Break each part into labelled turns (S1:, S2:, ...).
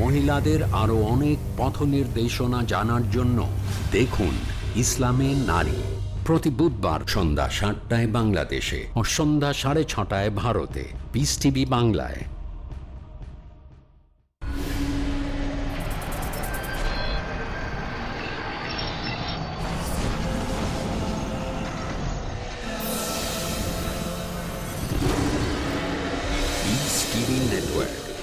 S1: মহিলাদের আরও অনেক পথ নির্দেশনা জানার জন্য দেখুন ইসলামে নারী প্রতি বুধবার সন্ধ্যা সাতটায় বাংলাদেশে ও সন্ধ্যা সাড়ে ছটায় ভারতে। পিস টিভি বাংলায়। Network,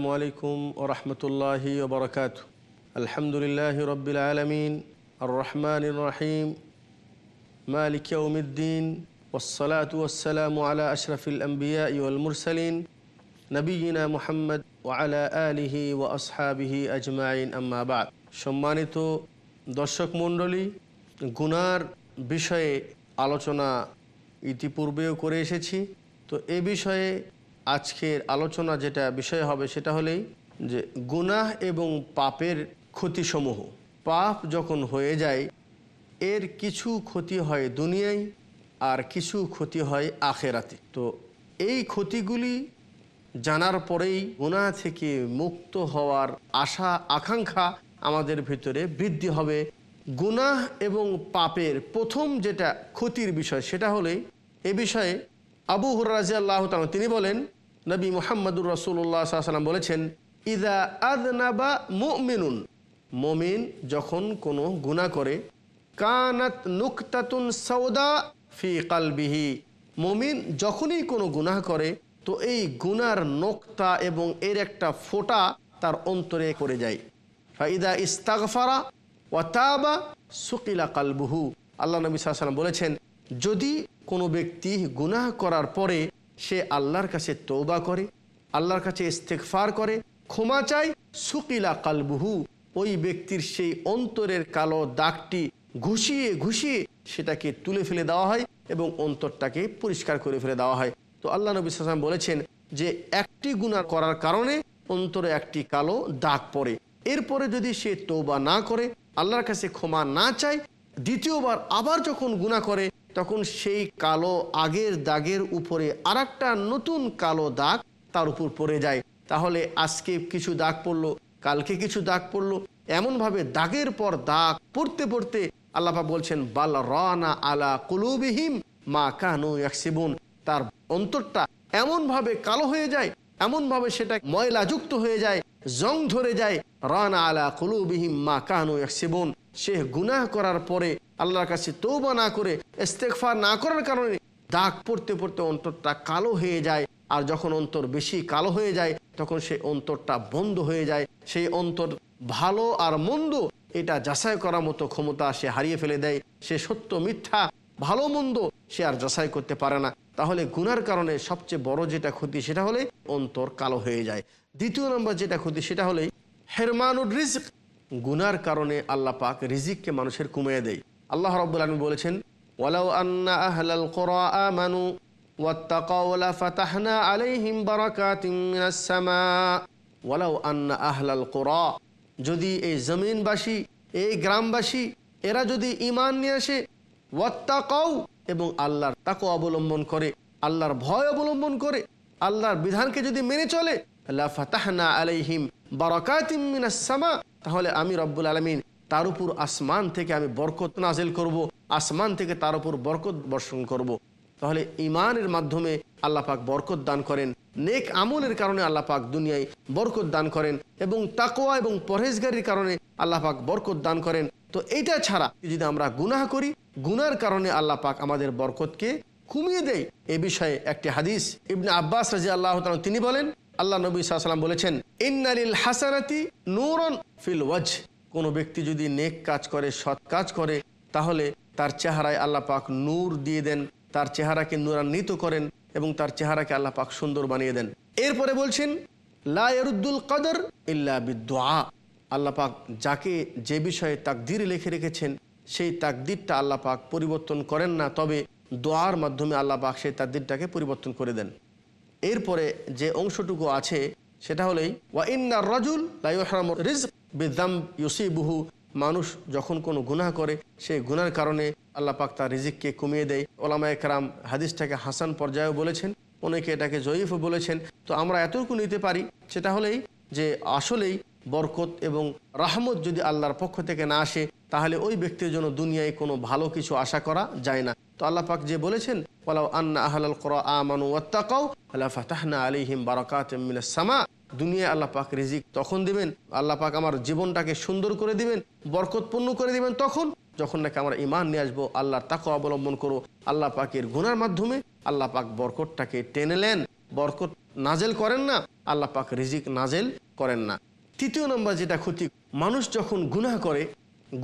S2: আসসালামু আলাইকুম ও রহমতুল্লাহি ওবরকাত আলহামদুলিল্লাহ রবিল আলমিন আর রহমান রাহিম, মালিক উমিদ্দিন ওসলাত ওসালাম আলা আশরফিল আম্বিয়া ইউল মুরসালিন নবীনা মোহাম্মদ ওয়ালা আলিহি ও আসহাবিহি আজমাইন আম্মাবাদ সম্মানিত দর্শক মণ্ডলী, গুনার বিষয়ে আলোচনা ইতিপূর্বেও করে এসেছি। তো এ বিষয়ে আজকের আলোচনা যেটা বিষয় হবে সেটা হলেই যে গুনাহ এবং পাপের ক্ষতিসমূহ। পাপ যখন হয়ে যায়, এর কিছু ক্ষতি হয় দুনিয়ায় আর কিছু ক্ষতি হয় আখেরাতে। তো এই ক্ষতিগুলি জানার পরেই গুনাহ থেকে মুক্ত হওয়ার আশা, আকাঙ্ক্ষা আমাদের ভিতরে বৃদ্ধি হবে। গুনাহ এবং পাপের প্রথম যেটা ক্ষতির বিষয় সেটা হলেই এ বিষয়ে আবু হুরাজি আল্লাহ তিনি বলেন নবী মোহাম্মদুর রসুল্লাহ সাল্লাম বলেছেন, ইদা আদনাবা মুমিনুন। মমিন যখন কোনো গুণা করে, কানাত নুকতাতুন সৌদা ফি কালবিহি। মমিন যখনই কোনো গুনাহ করে, তো এই গুনার নোক্তা এবং এর একটা ফোঁটা তার অন্তরে করে যায়। ফাইদা ইস্তাগফারা ওয়াতাবা সুকিলা কালবুহু। আল্লাহ নবী সাল্লাম বলেছেন, যদি কোনো ব্যক্তি গুনাহ করার পরে সে আল্লাহর কাছে তৌবা করে, আল্লাহর কাছে ইস্তেকফার করে, ক্ষমা চায়। সুকিলা কালবুহু, ওই ব্যক্তির সেই অন্তরের কালো দাগটি ঘুষিয়ে ঘুষিয়ে সেটাকে তুলে ফেলে দেওয়া হয় এবং অন্তরটাকে পরিষ্কার করে ফেলে দেওয়া হয়। তো আল্লাহ নবী সাল্লাম বলেছেন যে, একটি গুণা করার কারণে অন্তরে একটি কালো দাগ পড়ে। এরপরে যদি সে তৌবা না করে, আল্লাহর কাছে ক্ষমা না চায়, দ্বিতীয়বার আবার যখন গুণা করে তখন সেই কালো আগের দাগের উপরে আর নতুন কালো দাগ তার উপর পড়ে যায়। তাহলে আজকে কিছু দাগ পড়ল, কালকে কিছু দাগ পড়ল। এমনভাবে দাগের পর দাগ পড়তে পড়তে আল্লাপা বলছেন, বাল রানা আলা কুলুবিহিম মা কানু ইয়াকসিবুন। তার অন্তরটা এমনভাবে কালো হয়ে যায়, এমনভাবে সেটা ময়লাযুক্ত হয়ে যায়, জং ধরে যায়, রানা আলা কুলুবিহিম মা কানু ইয়াকসিবুন। সে গুনাহ করার পরে আল্লাহর কাছে তৌবা না করে ইস্তেকফার না করার কারণে দাগ পড়তে পড়তে অন্তরটা কালো হয়ে যায়। আর যখন অন্তর বেশি কালো হয়ে যায়, তখন সেই অন্তরটা বন্ধ হয়ে যায়। সেই অন্তর ভালো আর মন্দ, এটা যাচাই করার মতো ক্ষমতা সে হারিয়ে ফেলে দেয়। সে সত্য মিথ্যা, ভালো মন্দ সে আর যাচাই করতে পারে না। তাহলে গুনার কারণে সবচেয়ে বড় যেটা ক্ষতি, সেটা হলে অন্তর কালো হয়ে যায়। দ্বিতীয় নম্বর যেটা ক্ষতি, সেটা হলে হেরমানুর রিস্ক গুনার কারণে আল্লাহ পাক রিজিককে মানুষের কমিয়ে দেয়। আল্লাহ রব্বুল আলমী বলেছেন যদি এই জমিনবাসী, এই গ্রামবাসী, এরা যদি ইমান নিয়ে আসে, ওয়াত্তাকাউ, এবং আল্লাহর তাকে অবলম্বন করে, আল্লাহর ভয় অবলম্বন করে, আল্লাহর বিধানকে যদি মেনে চলে লাফাতাহনা আলাইহিম বারাকাতিম মিনাস সামা তাহলে আমি রব্বুল আলমিন তার উপর আসমান থেকে আমি বরকত নাজিল করব, আসমান থেকে তার উপর বরকত বর্ষণ করব। তাহলে ইমানের মাধ্যমে আল্লাহ পাক বরকত দান করেন, নেক আমলের কারণে আল্লাহ পাক দুনিয়ায় বরকত দান করেন এবং তাকোয়া এবং পরহেজগারির কারণে আল্লাহ পাক বরকত দান করেন তো এইটা ছাড়া যদি আমরা গুনাহ করি, গুনার কারণে আল্লাহ পাক আমাদের বরকতকে কমিয়ে দেয় এ বিষয়ে একটি হাদিস ইবনে আব্বাস রাজি আল্লাহ তিনি বলেন আল্লাহ নবী সাল্লাম বলেছেন ইন্নারিল হাসানাতি নূরন ফিল ওয়াজ কোনো ব্যক্তি যদি নেক কাজ করে, সৎ কাজ করে, তাহলে তার চেহারায় আল্লাহ পাক নূর দিয়ে দেন, তার চেহারাকে নূরান্বিত করেন এবং তার চেহারাকে আল্লাহ পাক সুন্দর বানিয়ে দেন। এরপরে বলছেন লাউদ্দুল কদর ইল্লা বিদুয়া আল্লাহ পাক যাকে যে বিষয়ে তাকদির লিখে রেখেছেন, সেই তাকদিরটা আল্লাহ পাক পরিবর্তন করেন না, তবে দোয়ার মাধ্যমে আল্লাহ পাক সেই তাকদিরটাকে পরিবর্তন করে দেন। এরপরে যে অংশটুকু আছে, সেটা হলেই ওয়া ইন্না রাজুল রিজ বিদাম মানুষ যখন কোনো গুনাহ করে সেই গুনার কারণে আল্লাহ পাক তার রিজিককে কমিয়ে দেয়। ওলামা একরাম হাদিসটাকে হাসান পর্যায়েও বলেছেন, অনেকে এটাকে জয়ীফও বলেছেন। তো আমরা এতটুকু নিতে পারি, সেটা হলেই যে আসলেই বরকত এবং রাহমত যদি আল্লাহর পক্ষ থেকে না আসে, তাহলে ওই ব্যক্তির জন্য দুনিয়ায় কোনো ভালো কিছু আশা করা যায় না। তো আল্লাহ পাক যে বলেছেন ওলাউ আন্না আহলাল করা আমানু ওয়াত্তাকাও আল্লাহ ফাতাহনা আলিহিম বারাকাত সামা। দুনিয়ায় আল্লাহ পাক রিজিক তখন দিবেন, আল্লাহ পাক আমার জীবনটাকে সুন্দর করে দিবেন, বরকতপূর্ণ করে দিবেন তখন, যখন নাকি আমরা ইমান নিয়ে আসব, আল্লাহর তাকে অবলম্বন করো আল্লাহ পাকের গুনার মাধ্যমে আল্লাহ পাক বরকতটাকে টেনেলেন বরকত নাজেল করেন না, আল্লাহ পাক রিজিক নাজেল করেন না। তৃতীয় নম্বর যেটা ক্ষতি, মানুষ যখন গুনাহ করে,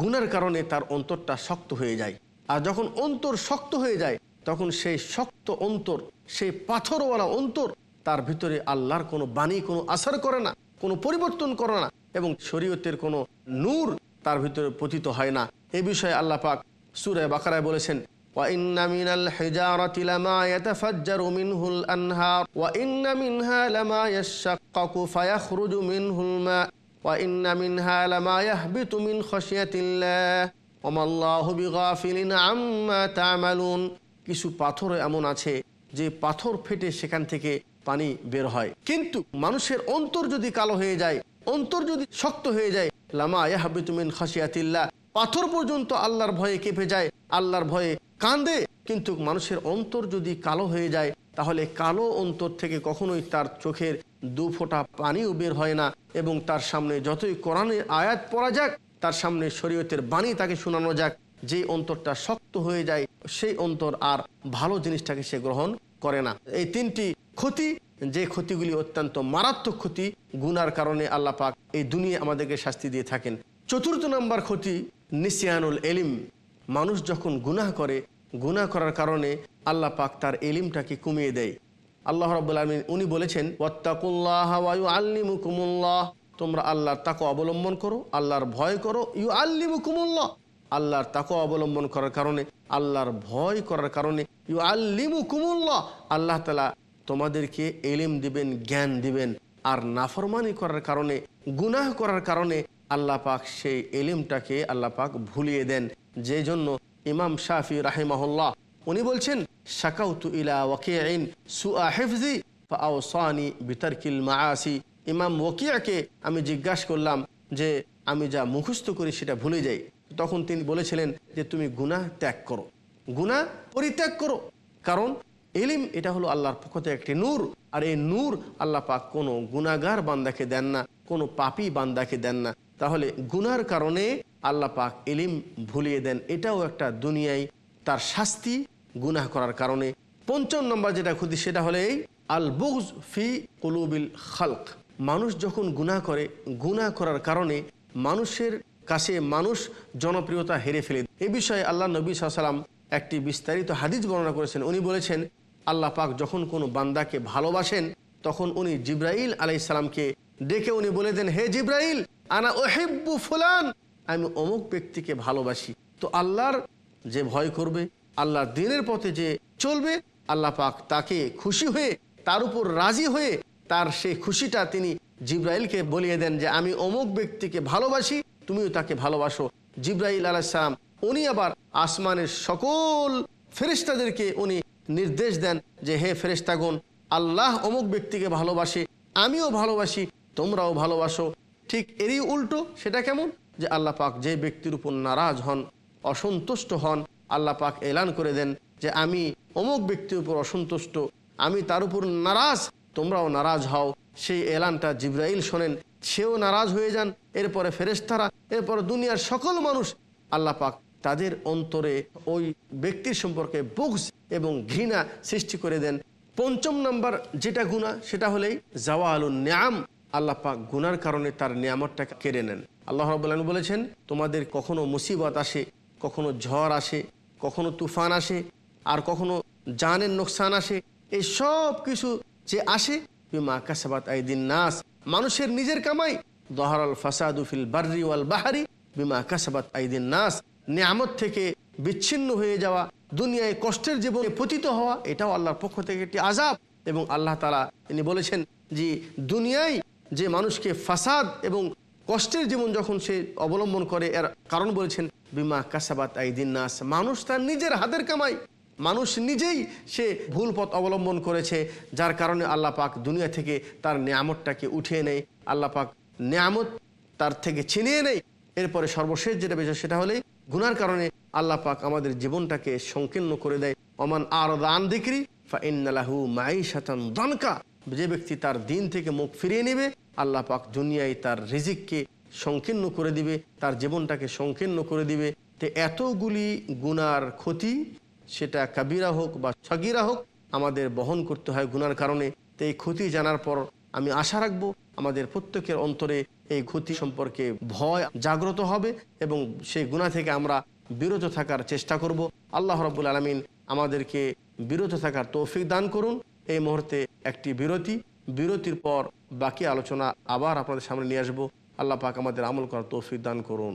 S2: গুনার কারণে তার অন্তরটা শক্ত হয়ে যায়। আর যখন অন্তর শক্ত হয়ে যায় তখন সেই শক্ত অন্তর সেই পাথরওয়ালা অন্তর তার ভিতরে আল্লাহর কোনো বাণী কোনো আসার করে না কোনো পরিবর্তন করে না এবং শরীয়তের কোনো নূর তার ভিতরে পতিত হয় না এ বিষয়ে আল্লাহ পাক সুরায় বাকারায় বলেছেন وإن من الحجارة لما يتفجر منه الأنهار وإن منها لما يشقق فيخرج منه الماء وإن منها لما يهبط من خشية الله কিছু পাথর এমন আছে যে পাথর ফেটে সেখান থেকে পানি বের হয়। কিন্তু মানুষের অন্তর যদি কালো হয়ে যায়, অন্তর যদি শক্ত হয়ে যায়, লামা ইয়াহাবিতুমিন খাসিয়াতিল্লা পাথর পর্যন্ত আল্লাহর ভয়ে কেঁপে যায়, আল্লাহর ভয়ে কাঁদে। কিন্তু মানুষের অন্তর যদি কালো হয়ে যায়, তাহলে কালো অন্তর থেকে কখনোই তার চোখের দু ফোঁটা পানিও বের হয় না। এবং তার সামনে যতই কোরআনের আয়াত পড়া যাক তার সামনে শরীয়তের বাণী তাকে শোনানো যাক। যে অন্তরটা শক্ত হয়ে যায়, সেই অন্তর আর ভালো জিনিসটাকে সে গ্রহণ করে না। এই তিনটি ক্ষতি, যে ক্ষতিগুলি অত্যন্ত মারাত্মক ক্ষতি, গুনার কারণে আল্লাহ পাক এই দুনিয়া আমাদেরকে শাস্তি দিয়ে থাকেন। চতুর্থ নম্বর ক্ষতি, নিসিয়ানুল এলিম। মানুষ যখন গুনাহ করে, গুনাহ করার কারণে আল্লাহ পাক তার এলিমটাকে কমিয়ে দেয়। আল্লাহ রব্বুল আলমিন উনি বলেছেন তোমরা আল্লাহর তাকে অবলম্বন করো, আল্লাহর ভয় করো। ইউ আল্লিমুকুমুল্লাহ আল্লাহর তাকে অবলম্বন করার কারণে, আল্লাহর ভয় করার কারণে ইউ আল্লিমুকুমুল্লাহ আল্লাহ তালা তোমাদেরকে এলিম দিবেন, জ্ঞান দিবেন, আর নাফরমানি করার কারণে, গুনাহ করার কারণে আল্লাহ পাক সেই এলিমটাকে আল্লাহ পাক ভুলিয়ে দেন। যে জন্য ইমাম শাফি রাহিমাহুল্লাহ, উনি বলছেন, শাকাউতু ইলা ওয়াকিআইন সুআ হিফজি, ফাআওসানি বিতারকিল মাআসি। ইমাম ওয়াকিয়াকে আমি জিজ্ঞাসা করলাম যে, আমি যা মুখস্থ করি সেটা ভুলে যাই। তখন তিনি বলেছিলেন যে, তুমি গুনাহ ত্যাগ করো। গুনাহ পরিত্যাগ করো। কারণ এলিম এটা হলো আল্লাহর পক্ষ থেকে একটি নূর। আর এই নূর আল্লাহ পাক কোনো গুনাগার বান্দাকে দেন না, কোনো পাপি বান্দাকে দেন না। তাহলে গুনার কারণে আল্লাহ পাক এলিম ভুলিয়ে দেন। এটাও একটা দুনিয়ায় তার শাস্তি গুনাহ করার কারণে। পঞ্চম নম্বর যেটা ক্ষতি সেটা হলে এই আল বুজ ফি কলুবিল খালক। মানুষ যখন গুনাহ করে, গুনাহ করার কারণে মানুষের কাছে মানুষ জনপ্রিয়তা হেরে ফেলে। এ বিষয়ে আল্লাহ নবী সাল্লাম একটি বিস্তারিত হাদিস বর্ণনা করেছেন। উনি বলেছেন, আল্লাহ পাক যখন কোনো বান্দাকে ভালোবাসেন, তখন উনি জিব্রাইল আলাইসালামকে ডেকে উনি বলে দেন, হে জিব্রাইল, আনা ওহেব্বু ফুলান, আমি অমুক ব্যক্তিকে ভালোবাসি। তো আল্লাহর যে ভয় করবে, আল্লাহর দিনের পথে যে চলবে, আল্লাহ পাক তাকে খুশি হয়ে, তার উপর রাজি হয়ে তার সেই খুশিটা তিনি জিব্রাইলকে বলিয়ে দেন যে, আমি অমুক ব্যক্তিকে ভালোবাসি, তুমিও তাকে ভালোবাসো। জিব্রাইল আলাইসালাম উনি আবার আসমানের সকল ফেরেশতাদেরকে উনি নির্দেশ দেন যে, হে ফেরেশতাগণ, আল্লাহ অমুক ব্যক্তিকে ভালোবাসে, আমিও ভালোবাসি, তোমরাও ভালোবাসো। ঠিক এরই উল্টো সেটা কেমন? যে, আল্লাহ পাক যে ব্যক্তির উপর নারাজ হন, অসন্তুষ্ট হন, আল্লাহ পাক এলান করে দেন যে, আমি অমুক ব্যক্তির উপর অসন্তুষ্ট, আমি তার উপর নারাজ তোমরাও নারাজ হও। সেই এলানটা জিব্রাইল শোনেন, সেও নারাজ হয়ে যান। এরপরে ফেরেশতারা, এরপরে দুনিয়ার সকল মানুষ, আল্লাহ পাক তাদের অন্তরে ওই ব্যক্তির সম্পর্কে বুকস এবং ঘৃণা সৃষ্টি করে দেন। পঞ্চম নাম্বার যেটা গুণা সেটা হলেই জাওয়া আলু ন্যাম। আল্লাহ পাক গুনার কারণে তার নিয়ামতটা কেড়ে নেন। আল্লাহ রবাহ বলেছেন, তোমাদের কখনো মুসিবত আসে, কখনো ঝড় আসে, কখনো তুফান আসে, আর কখনো জানের নোকসান আসে। এই সব কিছু যে আসে, বিমা কাসাবাত আইদিন নাস। মানুষের নিজের কামাই, দহরাল ফাসাদু ফিল বার্রি ওয়াল বাহারি, বিমা কাসাবাত আইদিন নাস। নিয়ামত থেকে বিচ্ছিন্ন হয়ে যাওয়া, দুনিয়ায় কষ্টের জীবনে পতিত হওয়া, এটাও আল্লাহর পক্ষ থেকে একটি আজাব এবং আল্লাহ তালা তিনি বলেছেন যে, দুনিয়ায় যে মানুষকে ফাসাদ এবং কষ্টের জীবন যখন সে অবলম্বন করে, এর কারণ বলেছেন, বিমা কাসাবাত আইদিন নাস। মানুষ তার নিজের হাতের কামাই মানুষ নিজেই সে ভুল পথ অবলম্বন করেছে, যার কারণে আল্লাহ পাক দুনিয়া থেকে তার নিয়ামতটাকে উঠিয়ে নেয়। আল্লাহ পাক নিয়ামত তার থেকে ছিনিয়ে নেয়। এরপরে সর্বশেষ যেটা বিষয় সেটা হলে গুনার কারণে আল্লাহ পাক আমাদের জীবনটাকে সংকীর্ণ করে দেয়। অমান আর দান দিক্রি, ফা ইন্নালাহু মাই সাতান দনকা। যে ব্যক্তি তার দিন থেকে মুখ ফিরিয়ে নেবে, আল্লাহ পাক দুনিয়ায় তার রিজিককে সংকীর্ণ করে দিবে, তার জীবনটাকে সংকীর্ণ করে দিবে। তো এতগুলি গুনার ক্ষতি সেটা কাবিরা হোক বা সগিরা হোক, আমাদের বহন করতে হয় গুনার কারণে। তো এই ক্ষতি জানার পর আমি আশা রাখব আমাদের প্রত্যেকের অন্তরে এই ক্ষতি সম্পর্কে ভয় জাগ্রত হবে এবং সেই গুণা থেকে আমরা বিরত থাকার চেষ্টা করব। আল্লাহ রব্বুল আলমিন আমাদেরকে বিরত থাকার তৌফিক দান করুন। এই মুহূর্তে একটি বিরতি। বিরতির পর বাকি আলোচনা আবার আপনাদের সামনে নিয়ে আসব। আল্লাহ পাক আমাদের আমল করার তৌফিক দান করুন।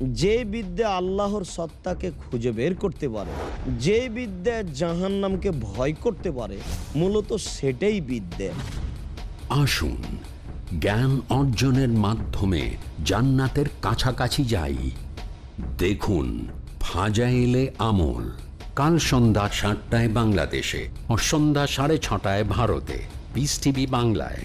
S3: যে বিদ্যা আল্লাহর সত্তাকে খুঁজে বের করতে পারে, যে বিদ্যা জাহান্নামকে ভয় করতে পারে, মূলত সেটাই বিদ্যা।
S1: আসুন, জ্ঞান অর্জনের মাধ্যমে জান্নাতের কাছাকাছি যাই। দেখুন ফাজাইলে আমল, কাল সন্ধ্যা সাতটায় বাংলাদেশে ও সন্ধ্যা সাড়ে ছটায় ভারতে। পিস টিভি বাংলায়।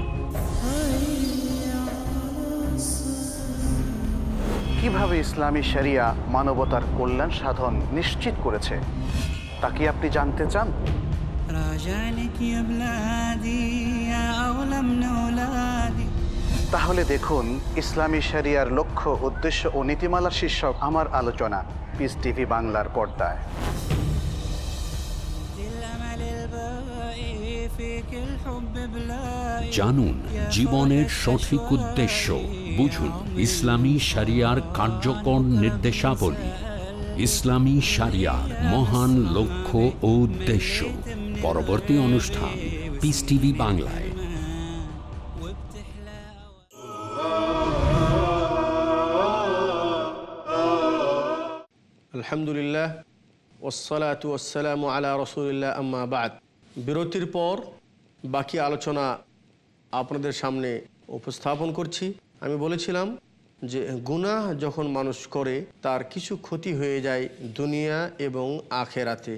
S4: কীভাবে ইসলামী শরিয়া মানবতার কল্যাণ সাধন নিশ্চিত করেছে তা কি আপনি জানতে চান? তাহলে দেখুন ইসলামী শরিয়ার লক্ষ্য উদ্দেশ্য ও নীতিমালা শীর্ষক আমার আলোচনা পিস টিভি বাংলার পর্দায়।
S1: জানুন, জীবনের সঠিক উদ্দেশ্য, বুঝুন, ইসলামী শরিয়ার কার্যকর নির্দেশাবলী। ইসলামী শরিয়ার মহান লক্ষ্য ও উদ্দেশ্য। পরবর্তী অনুষ্ঠান পিস টিভি বাংলায়।
S2: আলহামদুলিল্লাহ ওসালাতু ওসালাম আলা রসুলিল্লাহ, আম্মা বাদ। বিরতির পর বাকি আলোচনা আপনাদের সামনে উপস্থাপন করছি। আমি বলেছিলাম যে গুনাহ যখন মানুষ করে, তার কিছু ক্ষতি হয়ে যায় দুনিয়া এবং আখেরাতে।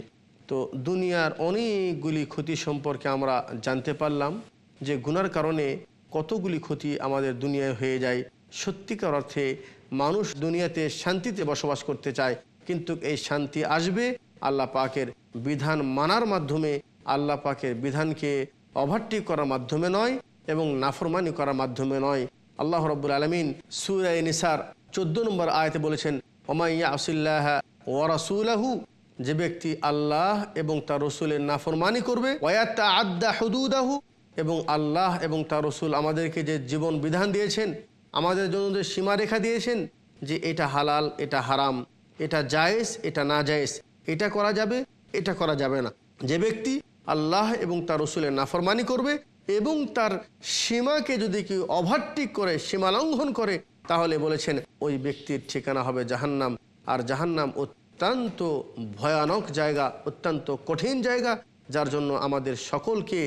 S2: তো দুনিয়ার অনেকগুলি ক্ষতি সম্পর্কে আমরা জানতে পারলাম যে গুনার কারণে কতগুলি ক্ষতি আমাদের দুনিয়ায় হয়ে যায়। সত্যিকার অর্থে মানুষ দুনিয়াতে শান্তিতে বসবাস করতে চায়, কিন্তু এই শান্তি আসবে আল্লাহ পাকের বিধান মানার মাধ্যমে। আল্লাহ পাকের বিধানকে ওভারটেক করার মাধ্যমে নয় এবং নাফরমানি করার মাধ্যমে নয়। আল্লাহ রব্বুল আলমিন সুরাই নিসার চোদ্দ নম্বর আয়তে বলেছেন ওমাইয়া আসিল্লাহ ওয়ারাসুলাহু যে ব্যক্তি আল্লাহ এবং তার রসুলের নাফরমানি করবে ওয়াত্তা আদা হুদুদাহু এবং আল্লাহ এবং তার রসুল আমাদেরকে যে জীবন বিধান দিয়েছেন, আমাদের জন্য যে সীমারেখা দিয়েছেন, যে এটা হালাল, এটা হারাম, এটা জায়েজ, এটা না জায়েজ, এটা করা যাবে, এটা করা যাবে না। যে ব্যক্তি আল্লাহ এবং তার রসুলের নাফরমানি করবে এবং তার সীমাকে যদি কেউ ওভারটেক করে, সীমা লঙ্ঘন করে, তাহলে বলেছেন, ওই ব্যক্তির ঠিকানা হবে জাহান্নাম। আর জাহান্নাম অত্যন্ত ভয়ানক জায়গা, অত্যন্ত কঠিন জায়গা, যার জন্য আমাদের সকলকে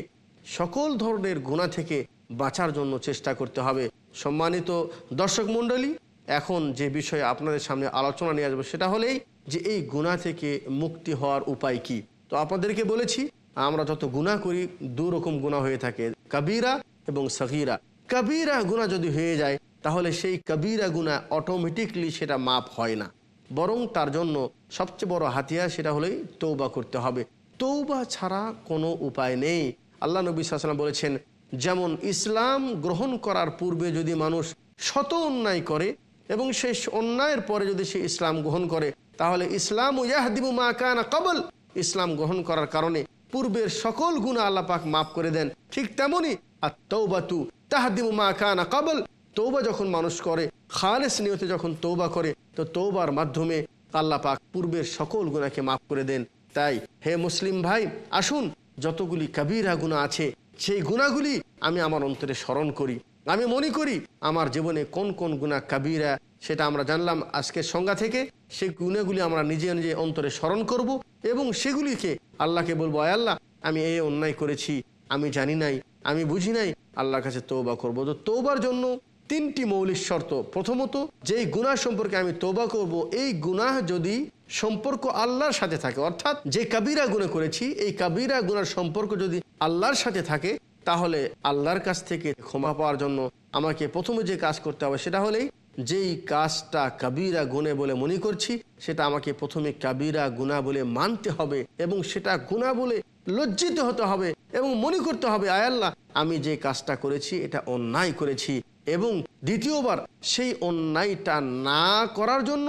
S2: সকল ধরনের গুণা থেকে বাঁচার জন্য চেষ্টা করতে হবে। সম্মানিত দর্শক মণ্ডলী, এখন যে বিষয়ে আপনাদের সামনে আলোচনা নিয়ে আসব, সেটা হলেই যে এই গুণা থেকে মুক্তি হওয়ার উপায় কি? তো আপনাদেরকে বলেছি আমরা যত গুণা করি দু রকম গুণা হয়ে থাকে। কাবিরা এবং সগিরা। কাবিরা গুণা যদি হয়ে যায়, তাহলে সেই কবিরা গুণা অটোমেটিকলি সেটা মাপ হয় না। বরং তার জন্য সবচেয়ে বড় হাতিয়ার সেটা হলেই তৌবা করতে হবে। তৌবা ছাড়া কোনো উপায় নেই। আল্লাহ নবী সাল্লাম বলেছেন, যেমন ইসলাম গ্রহণ করার পূর্বে যদি মানুষ শত অন্যায় করে এবং সেই অন্যায়ের পরে যদি সে ইসলাম গ্রহণ করে, তাহলে ইসলাম ইয়াহদিবু মা কানা কবল। ইসলাম গ্রহণ করার কারণে পূর্বের সকল গুণা আল্লাহ পাক মাফ করে দেন। ঠিক তেমনই আর তৌবাতু তাহাদিবু মা কানা কবল। তৌবা যখন মানুষ করে, খালেস নিয়তে যখন তৌবা করে, তো তৌবার মাধ্যমে আল্লাহ পাক পূর্বের সকল গুণাকে মাফ করে দেন। তাই হে মুসলিম ভাই, আসুন যতগুলি কবিরা গুণা আছে, সেই গুণাগুলি আমি আমার অন্তরে স্মরণ করি। আমি মনে করি আমার জীবনে কোন কোন গুণা কাবিরা, সেটা আমরা জানলাম আজকের সংজ্ঞা থেকে। সেই গুণাগুলি আমরা নিজে নিজে অন্তরে স্মরণ করব এবং সেগুলিকে আল্লাহকে বলব, আয় আল্লাহ, আমি এই অন্যায় করেছি, আমি জানি নাই, আমি বুঝি নাই, আল্লাহর কাছে তৌবা করব। তো তৌবার জন্য তিনটি মৌলিক শর্ত। প্রথমত, যেই গুনাহ সম্পর্কে আমি তৌবা করব, এই গুনাহ যদি সম্পর্ক আল্লাহর সাথে থাকে, অর্থাৎ যে কাবিরা গুণা করেছি, এই কাবিরা গুনার সম্পর্ক যদি আল্লাহর সাথে থাকে, তাহলে আল্লাহর কাছ থেকে ক্ষমা পাওয়ার জন্য আমাকে প্রথমে যে কাজ করতে হবে, সেটা হলেই যেই কাজটা কাবিরা গুণে বলে মনে করছি, সেটা আমাকে প্রথমে কাবিরা গুণা বলে মানতে হবে এবং সেটা গুণা বলে লজ্জিত হতে হবে এবং মনে করতে হবে আয়াল্লাহ আমি যে কাজটা করেছি, এটা অন্যায় করেছি এবং দ্বিতীয়বার সেই অন্যায়টা না করার জন্য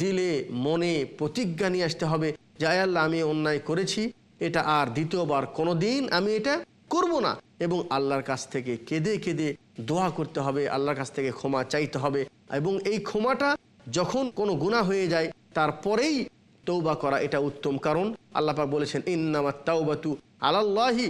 S2: দিলে মনে প্রতিজ্ঞা নিয়ে আসতে হবে যে আয়াল্লাহ আমি অন্যায় করেছি, এটা আর দ্বিতীয়বার কোনো দিন আমি এটা করব না। এবং আল্লাহর কাছ থেকে কেঁদে কেঁদে দোয়া করতে হবে, আল্লাহর কাছ থেকে ক্ষমা চাইতে হবে। এবং এই ক্ষমাটা যখন কোনো গুণা হয়ে যায়, তারপরেই তৌবা করা এটা উত্তম। কারণ আল্লাহ পাক বলেছেন ইন্নামা তাওবাতু আলাল্লাহি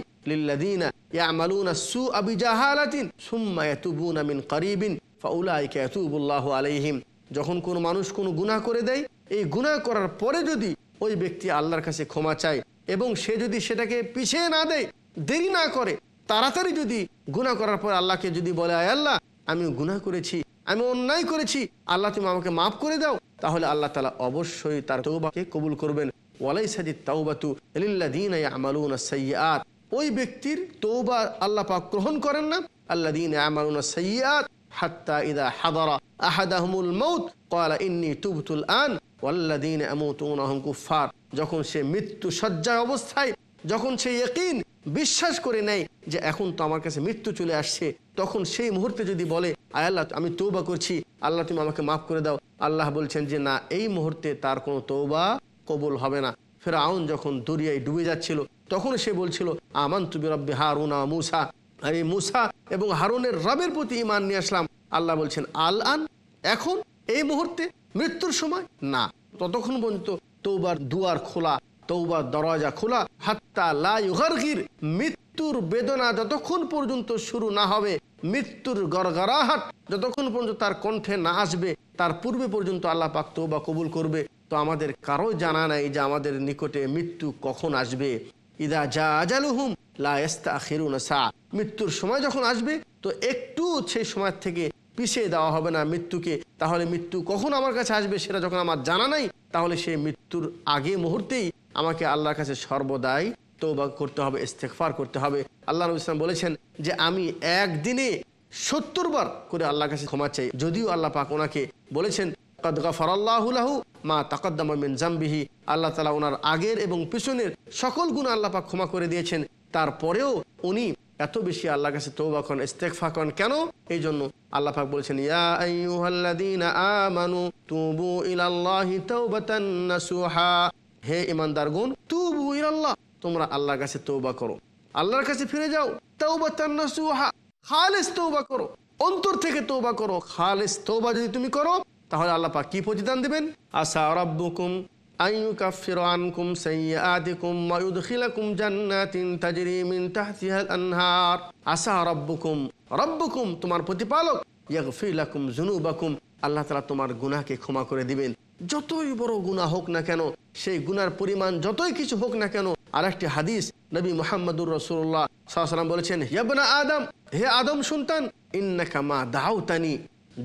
S2: ইয়ামালুনা সুআ বিজাহালাতিন সুম্মা ইয়াতুবুনা মিন করিবিন ফাউলাইকা ইয়াতুবুল্লাহু আলাইহিম। যখন কোনো মানুষ কোনো গুনাহ করে দেয়, এই গুনাহ করার পরে যদি ওই ব্যক্তি আল্লাহর কাছে ক্ষমা চায় এবং সে যদি সেটাকে পিছিয়ে না দেয় দেরি না করে, তাড়াতাড়ি যদি গুনাহ করার পর আল্লাহকে যদি বলে, আয় আল্লাহ, আমি গুনাহ করেছি, আমি অন্যায় করেছি, আল্লাহ তুমি আমাকে মাফ করে দাও, তাহলে আল্লাহ তালা অবশ্যই তার তৌবাকে কবুল করবেন। ওয়ালাই সাজিদ তাওবাতু লিল্লাযিন ইয়ামালুনা সাইয়্যাত। ওই ব্যক্তির তৌবা আল্লাহ পাক গ্রহণ করেন না। আল্লাযিন ইয়ামালুনা সাইয়্যাত হাত্তা ইদা হাদারা মাউত, ক্বালা ইন্নী তুবতুল আন। ওয়াল্লাযিন ইয়ামুতুনা হুম কুফার যখন সে মৃত্যু সজ্জায় অবস্থায় যখন সে ইয়কিন বিশ্বাস করে নেয় যে এখন তো আমার কাছে মৃত্যু চলে আসছে, তখন সেই মুহূর্তে যদি বলে, আয় আল্লাহ, আমি তৌবা করছি, আল্লাহ তুমি আমাকে মাফ করে দাও। আল্লাহ বলছেন যে, না, এই মুহূর্তে তার কোনো তৌবা কবুল হবে না। ফের আউন যখন দরিয়ায় ডুবে যাচ্ছিল, তখন সে বলছিল আমান তুমি রব্বে হারুনা মুসা। আর এই মুসা এবং হারুনের রবের প্রতি ইমান নিয়ে আসলাম। আল্লাহ বলছেন আল আন এখন, এই মুহূর্তে, মৃত্যুর সময়? না। ততক্ষণ পর্যন্ত তৌবার দুয়ার খোলা। তৌবার দরজা খোলা, হাত্তা লাইগির মৃত্যুর বেদনা যতক্ষণ পর্যন্ত শুরু না হবে, মৃত্যুর গড়গড়াহাট যতক্ষণ পর্যন্ত তার কণ্ঠে না আসবে, তার পূর্বে পর্যন্ত আল্লাহ পাক তৌবা কবুল করবে। তো আমাদের কারও জানা নাই যে আমাদের নিকটে মৃত্যু কখন আসবে। ইদা যা আজালুহুম লা ইস্তাখিরুনা সা। মৃত্যুর সময় যখন আসবে, তো একটু সেই সময় থেকে পিছিয়ে দেওয়া হবে না মৃত্যুকে। তাহলে মৃত্যু কখন আমার কাছে আসবে সেটা যখন আমার জানা নাই তাহলে সেই মৃত্যুর আগে মুহূর্তেই আমাকে আল্লাহর কাছে সর্বদাই তৌবা করতে হবে ইস্তেকফার করতে হবে। আল্লাহ নবী ইসলাম বলেছেন যে, আমি একদিনে সত্তর বার করে আল্লাহর কাছে ক্ষমা চাই। যদিও আল্লাহ পাক ওনাকে বলেছেন, কদ মা তাকদ্দামা জাম্বিহি। আল্লাহ তালা ওনার আগের এবং পিছনের সকল গুণ আল্লাহ পাক ক্ষমা করে দিয়েছেন। তারপরেও উনি এত বেশি আল্লাহ কাছে তৌবা করেন ইস্তেকফা করেন, কেন? এই জন্য আল্লাহ পাক বলেছেন, ইয়া আইয়ুহাল্লাযীনা আমানু তুবু ইলাল্লাহি তাওবাতান নাসুহা। হে ইমানদারগণ তুবু ইলাল্লাহ, তোমরা আল্লাহর কাছে তৌবা করো। আল্লাহর কাছে ফিরে যাও, তাওবাতান নাসুহা, খালিস তৌবা করো। অন্তর থেকে তৌবা করো, খালিস তৌবা যদি তুমি করো, তাহলে আল্লাহ পাক কি প্রতিদান দিবেন? আসা রাব্বুকুম যতই বড় হোক না কেন, সেই গুনার পরিমাণ যতই কিছু হোক না কেন, আরেকটি হাদিস নবী মুহাম্মদুর সাল্লাল্লাহু বলেছেন আদম, হে আদম সন্তান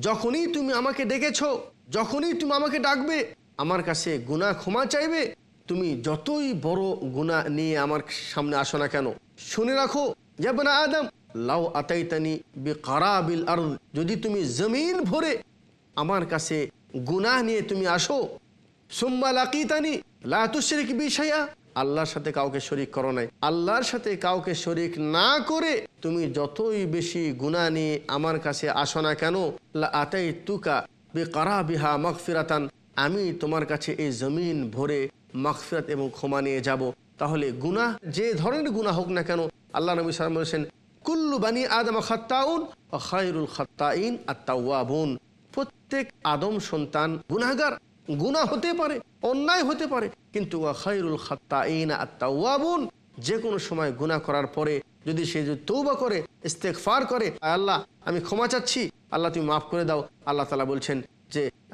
S2: যখনই তুমি আমাকে ডেকেছো, যখনই তুমি আমাকে ডাকবে আমার কাছে গুনাহ ক্ষমা চাইবে? তুমি যতই বড় গুনাহ নিয়ে আমার সামনে আসো না কেন, শুনে রাখো ইয়াবনা আদম, লাউ আতাইতানি বিকারাবিল আর যদি তুমি জমিন ভরে আমার কাছে গুনাহ নিয়ে তুমি আসো, সুম্মা লাকিতানি, লা তুশরিক বিশাইয়া আল্লাহর সাথে কাউকে শরিক করো নাই। আল্লাহর সাথে কাউকে শরিক না করে তুমি যতই বেশি গুনাহ নিয়ে আমার কাছে আসো না কেন আতাই তুকা বেকারা বিহা মগফিরাতান আমি তোমার কাছে এই জমিন ভরে মগফিরাত এবং ক্ষমা নিয়ে যাব। তাহলে গুনাহ, যে ধরনের গুনাহ হোক না কেন, আল্লাহ নবী সালাম বলেছেন, কুল্লু বানি আদম খাত্তাউন ও খায়রুল খাত্তাইন আত্মাউয়াবুন প্রত্যেক আদম সন্তান গুনাহগার। গুনা হতে পারে, অন্যায় হতে পারে, কিন্তু খায়রুল খাত্তাইন আত্মাউয়াবুন যে কোনো সময় গুনাহ করার পরে যদি সে যদি তৌবা করে ইস্তেকফার করে আল্লাহ, আমি ক্ষমা চাচ্ছি, আল্লাহ তুমি মাফ করে দাও। আল্লাহ তালা বলছেন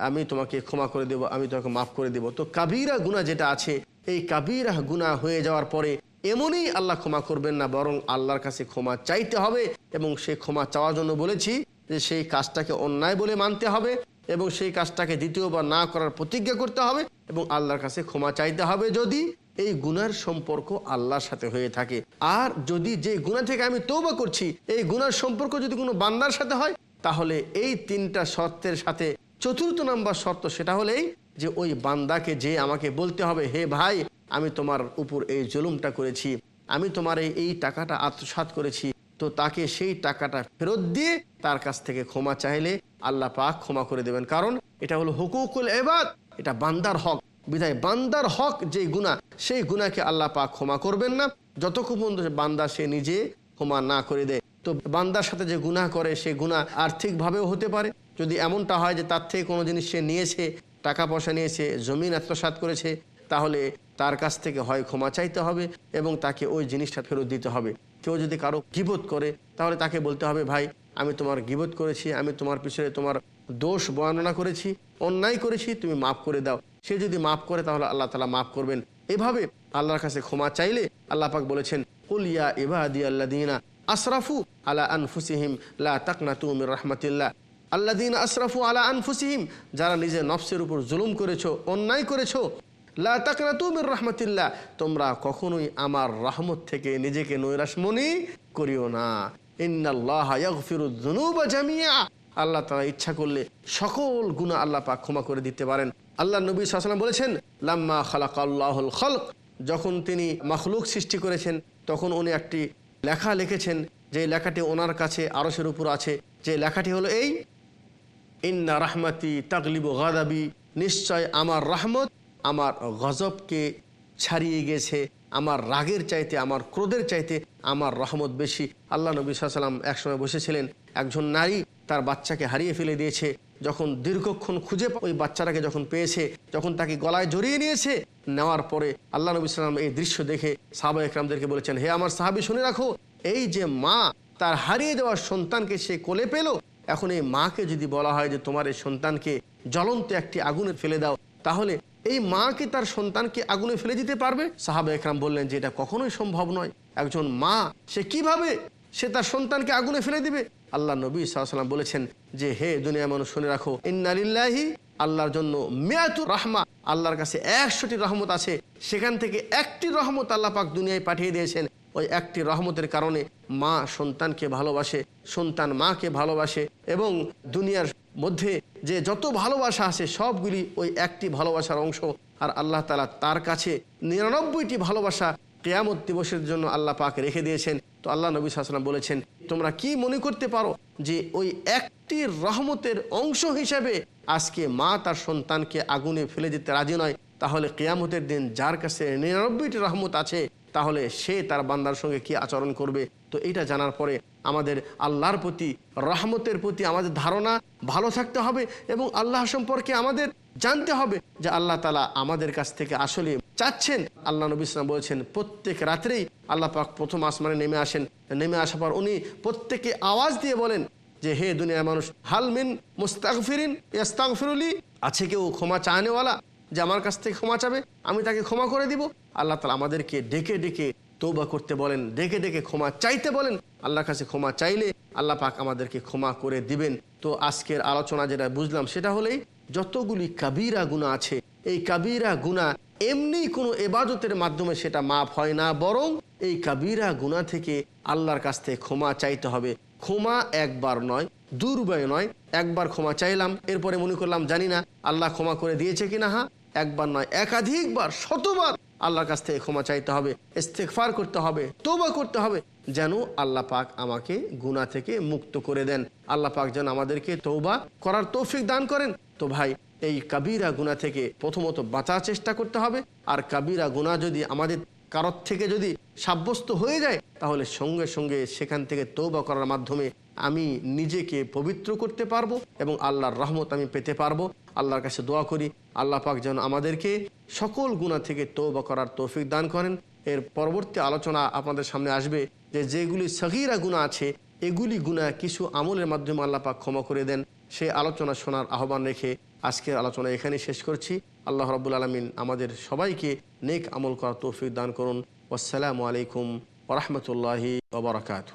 S2: আমি তোমাকে ক্ষমা করে দেব, আমি তোমাকে মাফ করে দেব। তো কাবিরা গুণা যেটা আছে, এই কাবিরা গুণা হয়ে যাওয়ার পরে এমনই আল্লাহ ক্ষমা করবেন না, বরং আল্লাহর কাছে ক্ষমা চাইতে হবে এবং সেই ক্ষমা চাওয়ার জন্য বলেছি যে সেই কাজটাকে অন্যায় বলে মানতে হবে এবং সেই কাজটাকে দ্বিতীয়বার না করার প্রতিজ্ঞা করতে হবে এবং আল্লাহর কাছে ক্ষমা চাইতে হবে যদি এই গুনার সম্পর্ক আল্লাহর সাথে হয়ে থাকে। আর যদি যে গুণা থেকে আমি তৌবা করছি, এই গুনার সম্পর্ক যদি কোনো বান্দার সাথে হয়, তাহলে এই তিনটা শর্তের সাথে চতুর্থ নাম্বার শর্ত সেটা হলেই যে ওই বান্দাকে যে আমাকে বলতে হবে, হে ভাই, আমি তোমার উপর এই জুলুমটা করেছি, আমি তোমার এই টাকাটা আত্মসাত করেছি, তো তাকে সেই টাকাটা ফেরত দিয়ে তার কাছ থেকে ক্ষমা চাইলে আল্লাহ পাক ক্ষমা করে দেবেন। কারণ এটা হলো হুকুকুল এবাদ এটা বান্দার হক। বিধায় বান্দার হক যে গুণা সেই গুণাকে আল্লাহ পাক ক্ষমা করবেন না। যতক্ষণ পর্যন্ত বান্দা সে নিজে ক্ষমা না করে দেয়, তো বান্দার সাথে যে গুনাহ করে, সে গুণা আর্থিকভাবেও হতে পারে যদি এমনটা হয় যে তার থেকে কোনো জিনিস সে নিয়েছে, টাকা পয়সা নিয়েছে, জমিন আত্মসাত করেছে, তাহলে তার কাছ থেকে হয় ক্ষমা চাইতে হবে এবং তাকে ওই জিনিসটা ফেরত দিতে হবে। কেউ যদি কারও গিবোধ করে, তাহলে তাকে বলতে হবে, ভাই, আমি তোমার গিবোধ করেছি, আমি তোমার পিছনে তোমার দোষ বর্ণনা করেছি, অন্যায় করেছি, তুমি মাফ করে দাও। সে যদি মাফ করে, তাহলে আল্লাহ তালা মাফ করবেন। এভাবে আল্লাহর কাছে ক্ষমা চাইলে আল্লাহ পাক বলেছেন কুলিয়া আল্লাহ দিনা আসরাফু আলা আনফুসিহিম লা তাকনা তুমির রহমতিল্লাহ। আল্লাদিন আশরাফু আলা আনফুসিহিম, যারা নিজের নফসের উপর জুলুম করেছ, অন্যায় করেছ, লা তাকনা তুমির রহমতিল্লাহ, তোমরা কখনোই আমার রহমত থেকে নিজেকে নৈরাশ মনে করিও না। ইন্নাল্লাহ ইয়াগফিরুদ্দুনুবা জামিয়া আল্লাহ তারা ইচ্ছা করলে সকল গুণা আল্লাহ পাক ক্ষমা করে দিতে পারেন। আল্লাহ নবী সাল্লাম বলেছেন, লাম্মা খালাক আল্লাহুল খলক। যখন তিনি মখলুক সৃষ্টি করেছেন, তখন উনি একটি লেখা লিখেছেন যে লেখাটি ওনার কাছে আরসের উপর আছে। যে লেখাটি হলো এই ইন্না রাহমাতি তাকলিব গাদাবি। নিশ্চয় আমার রহমত আমার গজবকে ছাড়িয়ে গেছে, আমার রাগের চাইতে, আমার ক্রোধের চাইতে আমার রহমত বেশি। আল্লাহ নবী সাল্লাম একসময় বসেছিলেন, একজন নারী তার বাচ্চাকে হারিয়ে ফেলে দিয়েছে। যখন দীর্ঘক্ষণ খুঁজে ওই বাচ্চাটাকে যখন পেয়েছে, যখন তাকে গলায় জড়িয়ে নিয়েছে, নেওয়ার পরে আল্লাহ নবী সাল্লাম এই দৃশ্য দেখে সাহাবা একরামদেরকে বলেছেন, হে আমার সাহাবি, শুনে রাখো, এই যে মা তার হারিয়ে দেওয়ার সন্তানকে সে কোলে পেল এখন এই মাকে যদি বলা হয় যে তোমার এই সন্তানকে জ্বলন্ত একটি আগুনে ফেলে দাও, তাহলে এই মা তার সন্তানকে আগুনে ফেলে দিতে পারবে? সাহাবা একরাম বললেন যে এটা কখনোই সম্ভব নয়। একজন মা, সে কীভাবে সে তার সন্তানকে আগুনে ফেলে দিবে? আল্লাহ নবী সাল্লাম বলেছেন যে, হে দুনিয়া মানুষ, শুনে রাখো ইন্নালিল্লাহি আল্লাহর জন্য মেয়াতু রাহমা, আল্লাহর কাছে একশোটি রহমত আছে। সেখান থেকে একটি রহমত আল্লাহ পাক দুনিয়ায় পাঠিয়ে দিয়েছেন। ওই একটি রহমতের কারণে মা সন্তানকে ভালোবাসে, সন্তান মাকে ভালোবাসে এবং দুনিয়ার মধ্যে যে যত ভালোবাসা আছে সবগুলি ওই একটি ভালোবাসার অংশ। আর আল্লাহ তালা তার কাছে নিরানব্বইটি ভালোবাসা কেয়ামত দিবসের জন্য আল্লাহ পাক রেখে দিয়েছেন। তো আল্লাহ নবী সাল্লাম বলেছেন, তোমরা কি মনে করতে পারো যে ওই একটি রহমতের অংশ হিসেবে আজকে মা তার সন্তানকে আগুনে ফেলে দিতে রাজি নয়? তাহলে কেয়ামতের দিন যার কাছে নিরানব্বইটি রহমত আছে তাহলে সে তার বান্দার সঙ্গে কি আচরণ করবে? তো এটা জানার পরে আমাদের আল্লাহর প্রতি, রহমতের প্রতি আমাদের ধারণা ভালো থাকতে হবে এবং আল্লাহ সম্পর্কে আমাদের জানতে হবে যে আল্লাহ তালা আমাদের কাছ থেকে আসলে চাচ্ছেন। আল্লাহ নবী ইসলাম বলেছেন, প্রত্যেক রাত্রেই আল্লাহ পাক প্রথম আসমানে নেমে আসেন। নেমে আসার পর উনি প্রত্যেকে আওয়াজ দিয়ে বলেন যে, হে দুনিয়ার মানুষ হালমিন মুস্তাকফিরিন ইস্তাকফিরুলি আছে কেউ ক্ষমা চাহনেওয়ালা যে আমার কাছ থেকে ক্ষমা চাবে, আমি তাকে ক্ষমা করে দিব। আল্লাহ তালা আমাদেরকে ডেকে ডেকে তৌবা করতে বলেন, ডেকে ডেকে ক্ষমা চাইতে বলেন। আল্লাহর কাছে ক্ষমা চাইলে আল্লাহ পাক আমাদেরকে ক্ষমা করে দিবেন। তো আজকের আলোচনা যেটা বুঝলাম, সেটা হলেই যতগুলি কাবিরা গুণা আছে, এই কাবিরা গুণা এমনি কোনো এবাদতের মাধ্যমে সেটা মাফ হয় না, বরং এই কাবিরা গুণা থেকে আল্লাহর কাছ থেকে ক্ষমা চাইতে হবে। ক্ষমা একবার নয় দুর্বয় নয়, একবার ক্ষমা চাইলাম, এরপরে মনে করলাম, জানি না আল্লাহ ক্ষমা করে দিয়েছে কিনা হা একবার নয়, একাধিকবার, শতবার আল্লাহর কাছ থেকে ক্ষমা চাইতে হবে ইস্তেকফার করতে হবে তোবা করতে হবে, যেন আল্লাহ পাক আমাকে গুণা থেকে মুক্ত করে দেন। আল্লাহ পাক যেন আমাদেরকে তৌবা করার তৌফিক দান করেন। তো ভাই, এই কাবিরা গুণা থেকে প্রথমত বাঁচার চেষ্টা করতে হবে, আর কাবিরা গুণা যদি আমাদের কারোর থেকে যদি সাব্যস্ত হয়ে যায় তাহলে সঙ্গে সঙ্গে সেখান থেকে তৌবা করার মাধ্যমে আমি নিজেকে পবিত্র করতে পারব এবং আল্লাহর রহমত আমি পেতে পারব। আল্লাহর কাছে দোয়া করি, আল্লাহ পাক যেন আমাদেরকে সকল গুণা থেকে তৌবা করার তৌফিক দান করেন। এর পরবর্তী আলোচনা আপনাদের সামনে আসবে যে যেগুলি সগিরা গুণা আছে, এগুলি গুণা কিছু আমলের মাধ্যমে আল্লাহ পাক ক্ষমা করে দেন। সেই আলোচনা শোনার আহ্বান রেখে আজকের আলোচনা এখানেই শেষ করছি। আল্লাহ রব্বুল আলমিন আমাদের সবাইকে নেক আমল করার তৌফিক দান করুন। আসসালামু আলাইকুম ওরহমতুল্লাহি ওবরাকাতু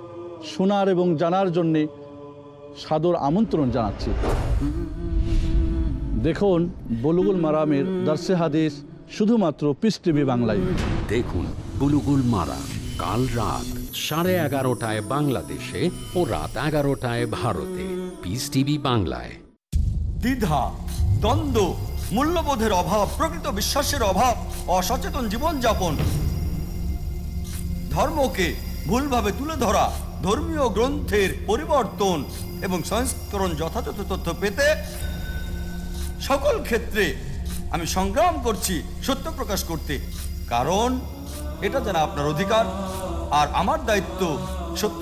S5: শোনার এবং জানার জন্যে সাদর আমন্ত্রণ জানাচ্ছি। দেখুন বলুগুল মারামের দার্সে হাদিস শুধুমাত্র পিস টিভি বাংলায়।
S1: দেখুন বুলুগুল মারা কাল রাত সাড়ে এগারোটায় বাংলাদেশে ও রাত এগারোটায় ভারতে। পিস টিভি বাংলায়।
S6: দ্বিধা দ্বন্দ্ব মূল্যবোধের অভাব প্রকৃত বিশ্বাসের অভাব অসচেতন জীবনযাপন ধর্মকে ভুলভাবে তুলে ধরা ধর্মীয় গ্রন্থের পরিবর্তন এবং সংস্করণ যথাযথ তথ্য পেতে সকল ক্ষেত্রে আমি সংগ্রাম করছি সত্য প্রকাশ করতে। কারণ এটা যেন আপনার অধিকার আর আমার দায়িত্ব সত্য